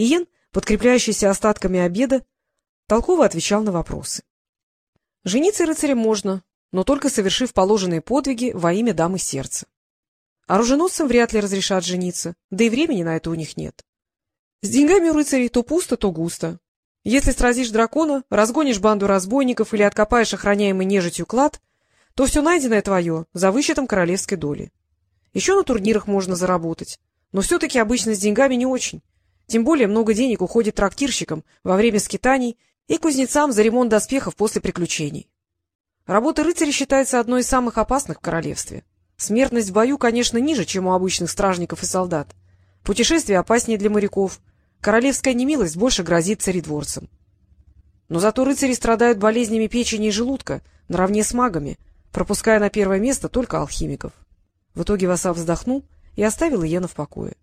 Иен, подкрепляющийся остатками обеда, толково отвечал на вопросы. Жениться рыцарям можно, но только совершив положенные подвиги во имя дамы сердца. Оруженосцам вряд ли разрешат жениться, да и времени на это у них нет. С деньгами у рыцарей то пусто, то густо. Если сразишь дракона, разгонишь банду разбойников или откопаешь охраняемый нежитью клад, то все найденное твое за вычетом королевской доли. Еще на турнирах можно заработать, но все-таки обычно с деньгами не очень. Тем более много денег уходит трактирщикам во время скитаний и кузнецам за ремонт доспехов после приключений. Работа рыцаря считается одной из самых опасных в королевстве. Смертность в бою, конечно, ниже, чем у обычных стражников и солдат. Путешествие опаснее для моряков, Королевская немилость больше грозит царедворцам. Но зато рыцари страдают болезнями печени и желудка, наравне с магами, пропуская на первое место только алхимиков. В итоге Васав вздохнул и оставил Иена в покое.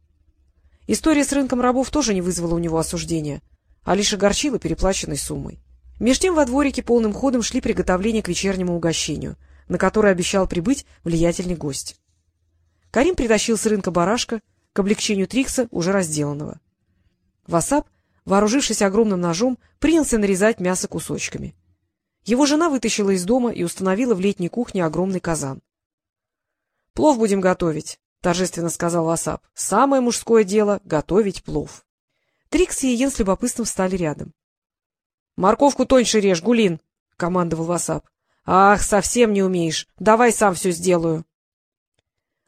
История с рынком рабов тоже не вызвала у него осуждения, а лишь огорчила переплаченной суммой. Меж тем во дворике полным ходом шли приготовления к вечернему угощению, на которое обещал прибыть влиятельный гость. Карим притащил с рынка барашка, к облегчению Трикса, уже разделанного. Васап, вооружившись огромным ножом, принялся нарезать мясо кусочками. Его жена вытащила из дома и установила в летней кухне огромный казан. — Плов будем готовить, — торжественно сказал Васап. — Самое мужское дело — готовить плов. Трикс и Иен с любопытством встали рядом. — Морковку тоньше режь, Гулин, — командовал Васап. — Ах, совсем не умеешь. Давай сам все сделаю.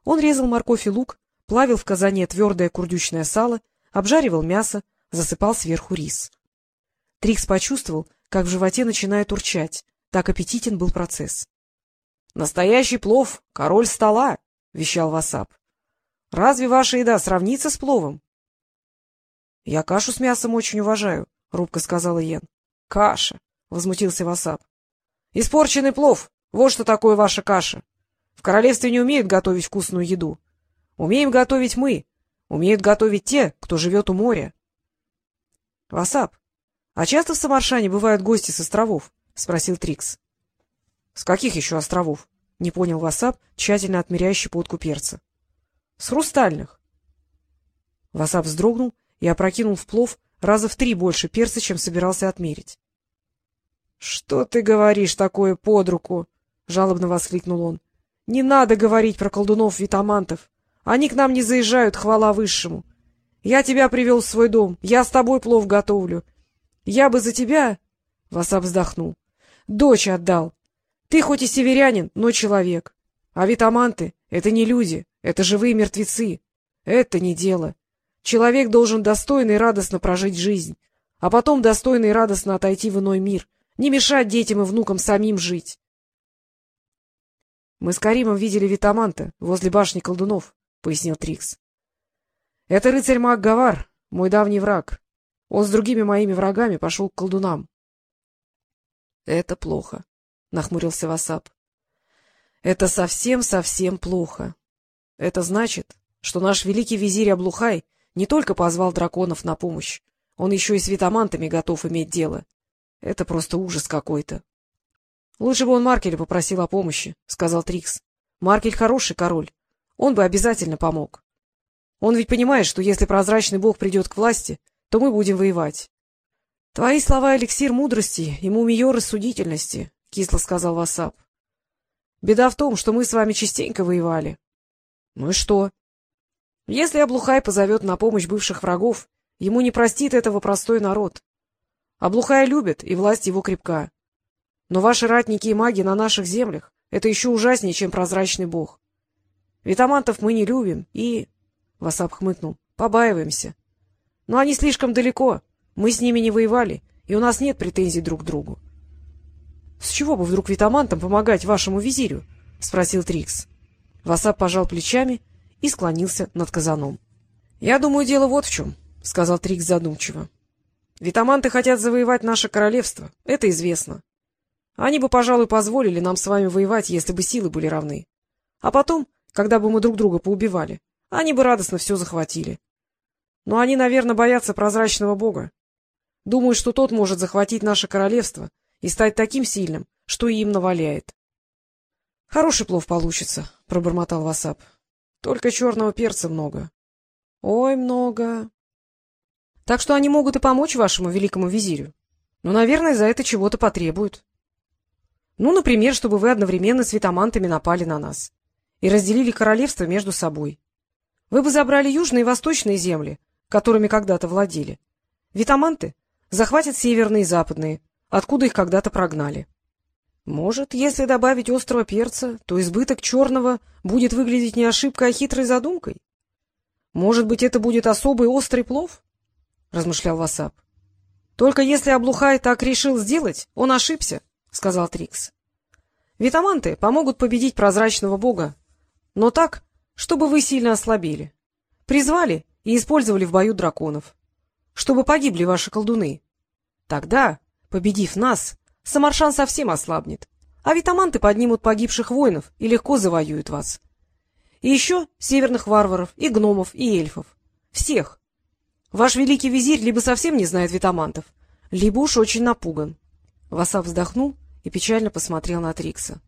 Он резал морковь и лук, плавил в казане твердое курдючное сало обжаривал мясо, засыпал сверху рис. Трикс почувствовал, как в животе начинает урчать. Так аппетитен был процесс. — Настоящий плов, король стола, — вещал Васап. — Разве ваша еда сравнится с пловом? — Я кашу с мясом очень уважаю, — робко сказала Йен. — Каша, — возмутился Васап. — Испорченный плов, вот что такое ваша каша. В королевстве не умеют готовить вкусную еду. Умеем готовить мы, Умеют готовить те, кто живет у моря. — Васап, а часто в Самаршане бывают гости с островов? — спросил Трикс. — С каких еще островов? — не понял Васап, тщательно отмеряя щепотку перца. — С хрустальных. Васап вздрогнул и опрокинул в плов раза в три больше перца, чем собирался отмерить. — Что ты говоришь такое под руку? — жалобно воскликнул он. — Не надо говорить про колдунов-витамантов. Они к нам не заезжают, хвала высшему. Я тебя привел в свой дом, я с тобой плов готовлю. Я бы за тебя... Васап вздохнул. Дочь отдал. Ты хоть и северянин, но человек. А витаманты — это не люди, это живые мертвецы. Это не дело. Человек должен достойно и радостно прожить жизнь, а потом достойно и радостно отойти в иной мир, не мешать детям и внукам самим жить. Мы с Каримом видели витаманта возле башни колдунов. — пояснил Трикс. — Это рыцарь-маг Гавар, мой давний враг. Он с другими моими врагами пошел к колдунам. — Это плохо, — нахмурился Васап. — Это совсем-совсем плохо. Это значит, что наш великий визирь Аблухай не только позвал драконов на помощь, он еще и с витамантами готов иметь дело. Это просто ужас какой-то. — Лучше бы он Маркеля попросил о помощи, — сказал Трикс. — Маркель хороший король. Он бы обязательно помог. Он ведь понимает, что если прозрачный бог придет к власти, то мы будем воевать. — Твои слова — эликсир мудрости и мумиё рассудительности, — кисло сказал Васап. — Беда в том, что мы с вами частенько воевали. — Ну и что? Если Облухай позовет на помощь бывших врагов, ему не простит этого простой народ. Облухая любит, и власть его крепка. Но ваши ратники и маги на наших землях — это еще ужаснее, чем прозрачный бог. Витамантов мы не любим и... — Васап хмыкнул. — Побаиваемся. Но они слишком далеко. Мы с ними не воевали, и у нас нет претензий друг к другу. — С чего бы вдруг витамантам помогать вашему визирю? — спросил Трикс. Васап пожал плечами и склонился над казаном. — Я думаю, дело вот в чем, — сказал Трикс задумчиво. — Витаманты хотят завоевать наше королевство, это известно. Они бы, пожалуй, позволили нам с вами воевать, если бы силы были равны. А потом когда бы мы друг друга поубивали. Они бы радостно все захватили. Но они, наверное, боятся прозрачного бога. Думают, что тот может захватить наше королевство и стать таким сильным, что и им наваляет. — Хороший плов получится, — пробормотал Васап. — Только черного перца много. — Ой, много. Так что они могут и помочь вашему великому визирю. Но, наверное, за это чего-то потребуют. Ну, например, чтобы вы одновременно с витамантами напали на нас и разделили королевство между собой. Вы бы забрали южные и восточные земли, которыми когда-то владели. Витаманты захватят северные и западные, откуда их когда-то прогнали. Может, если добавить острого перца, то избыток черного будет выглядеть не ошибкой, а хитрой задумкой? Может быть, это будет особый острый плов? — размышлял Васап. — Только если Облухай так решил сделать, он ошибся, — сказал Трикс. — Витаманты помогут победить прозрачного бога, но так, чтобы вы сильно ослабели. Призвали и использовали в бою драконов. Чтобы погибли ваши колдуны. Тогда, победив нас, Самаршан совсем ослабнет, а витаманты поднимут погибших воинов и легко завоюют вас. И еще северных варваров, и гномов, и эльфов. Всех. Ваш великий визирь либо совсем не знает витамантов, либо уж очень напуган. Васап вздохнул и печально посмотрел на Трикса.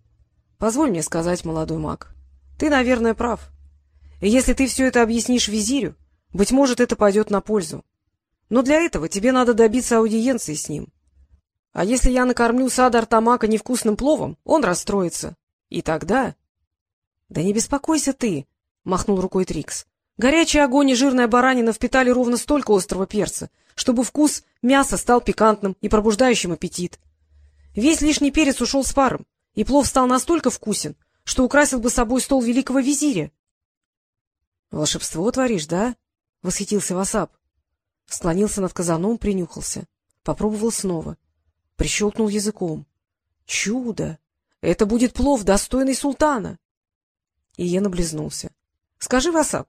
— Позволь мне сказать, молодой маг, ты, наверное, прав. И если ты все это объяснишь визирю, быть может, это пойдет на пользу. Но для этого тебе надо добиться аудиенции с ним. А если я накормлю сада Артамака невкусным пловом, он расстроится. И тогда... — Да не беспокойся ты, — махнул рукой Трикс. Горячий огонь и жирная баранина впитали ровно столько острого перца, чтобы вкус мяса стал пикантным и пробуждающим аппетит. Весь лишний перец ушел с паром, и плов стал настолько вкусен, что украсил бы собой стол великого визиря. — Волшебство творишь, да? — восхитился Васап. Склонился над казаном, принюхался. Попробовал снова. Прищелкнул языком. — Чудо! Это будет плов, достойный султана! Иен облизнулся. — Скажи, Васап,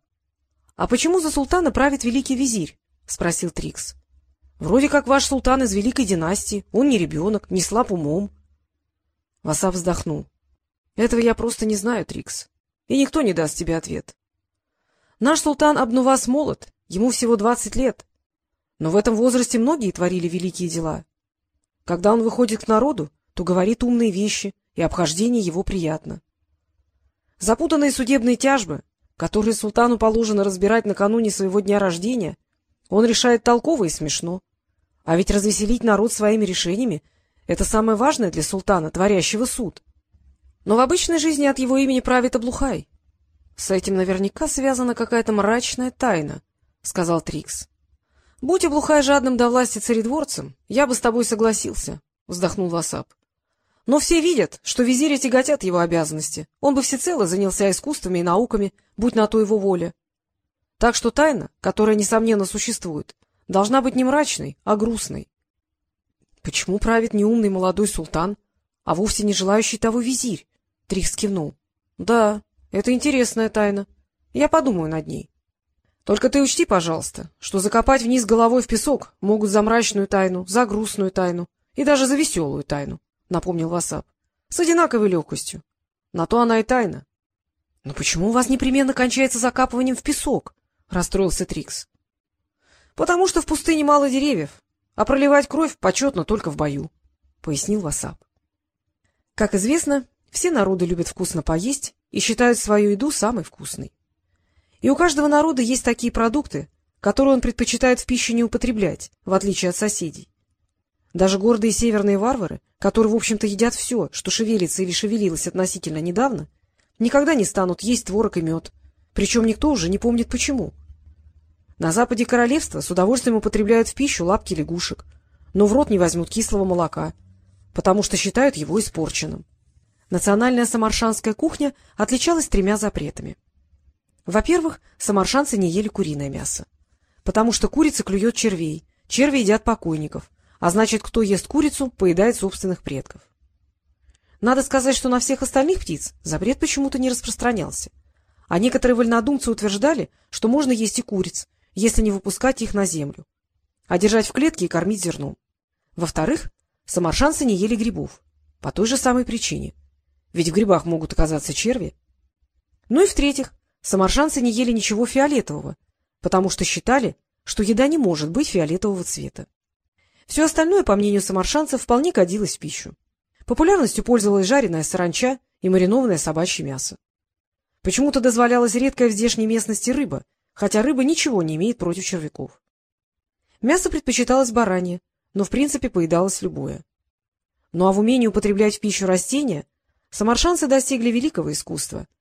а почему за султана правит великий визирь? — спросил Трикс. — Вроде как ваш султан из великой династии, он не ребенок, не слаб умом. Васап вздохнул. — Этого я просто не знаю, Трикс, и никто не даст тебе ответ. Наш султан Абнувас молод, ему всего двадцать лет. Но в этом возрасте многие творили великие дела. Когда он выходит к народу, то говорит умные вещи, и обхождение его приятно. Запутанные судебные тяжбы, которые султану положено разбирать накануне своего дня рождения, он решает толково и смешно. А ведь развеселить народ своими решениями — это самое важное для султана, творящего суд. Но в обычной жизни от его имени правит Облухай. — С этим наверняка связана какая-то мрачная тайна, — сказал Трикс. — Будь облухай жадным до власти царедворцем, я бы с тобой согласился, — вздохнул Васап. — Но все видят, что визири тяготят его обязанности. Он бы всецело занялся искусствами и науками, будь на то его воля. Так что тайна, которая, несомненно, существует, должна быть не мрачной, а грустной. Почему правит неумный молодой султан, а вовсе не желающий того визирь? Трикс кивнул. — Да, это интересная тайна. Я подумаю над ней. Только ты учти, пожалуйста, что закопать вниз головой в песок могут за мрачную тайну, за грустную тайну и даже за веселую тайну, — напомнил Васап. — С одинаковой легкостью. На то она и тайна. — Но почему у вас непременно кончается закапыванием в песок? — расстроился Трикс. — Потому что в пустыне мало деревьев, а проливать кровь почетно только в бою, — пояснил Васап. Как известно, все народы любят вкусно поесть и считают свою еду самой вкусной. И у каждого народа есть такие продукты, которые он предпочитает в пищу не употреблять, в отличие от соседей. Даже гордые северные варвары, которые, в общем-то, едят все, что шевелится или шевелилось относительно недавно, никогда не станут есть творог и мед, причем никто уже не помнит почему. На западе королевства с удовольствием употребляют в пищу лапки лягушек, но в рот не возьмут кислого молока, потому что считают его испорченным. Национальная самаршанская кухня отличалась тремя запретами. Во-первых, самаршанцы не ели куриное мясо, потому что курица клюет червей, черви едят покойников, а значит, кто ест курицу, поедает собственных предков. Надо сказать, что на всех остальных птиц запрет почему-то не распространялся, а некоторые вольнодумцы утверждали, что можно есть и куриц, если не выпускать их на землю, а держать в клетке и кормить зерном. Во-вторых, самаршанцы не ели грибов, по той же самой причине — ведь в грибах могут оказаться черви. Ну и в-третьих, самаршанцы не ели ничего фиолетового, потому что считали, что еда не может быть фиолетового цвета. Все остальное, по мнению самаршанцев, вполне годилось в пищу. Популярностью пользовалась жареная саранча и маринованное собачье мясо. Почему-то дозволялась редкая в здешней местности рыба, хотя рыба ничего не имеет против червяков. Мясо предпочиталось баранье, но в принципе поедалось любое. Ну а в умении употреблять в пищу растения самаршанцы достигли великого искусства —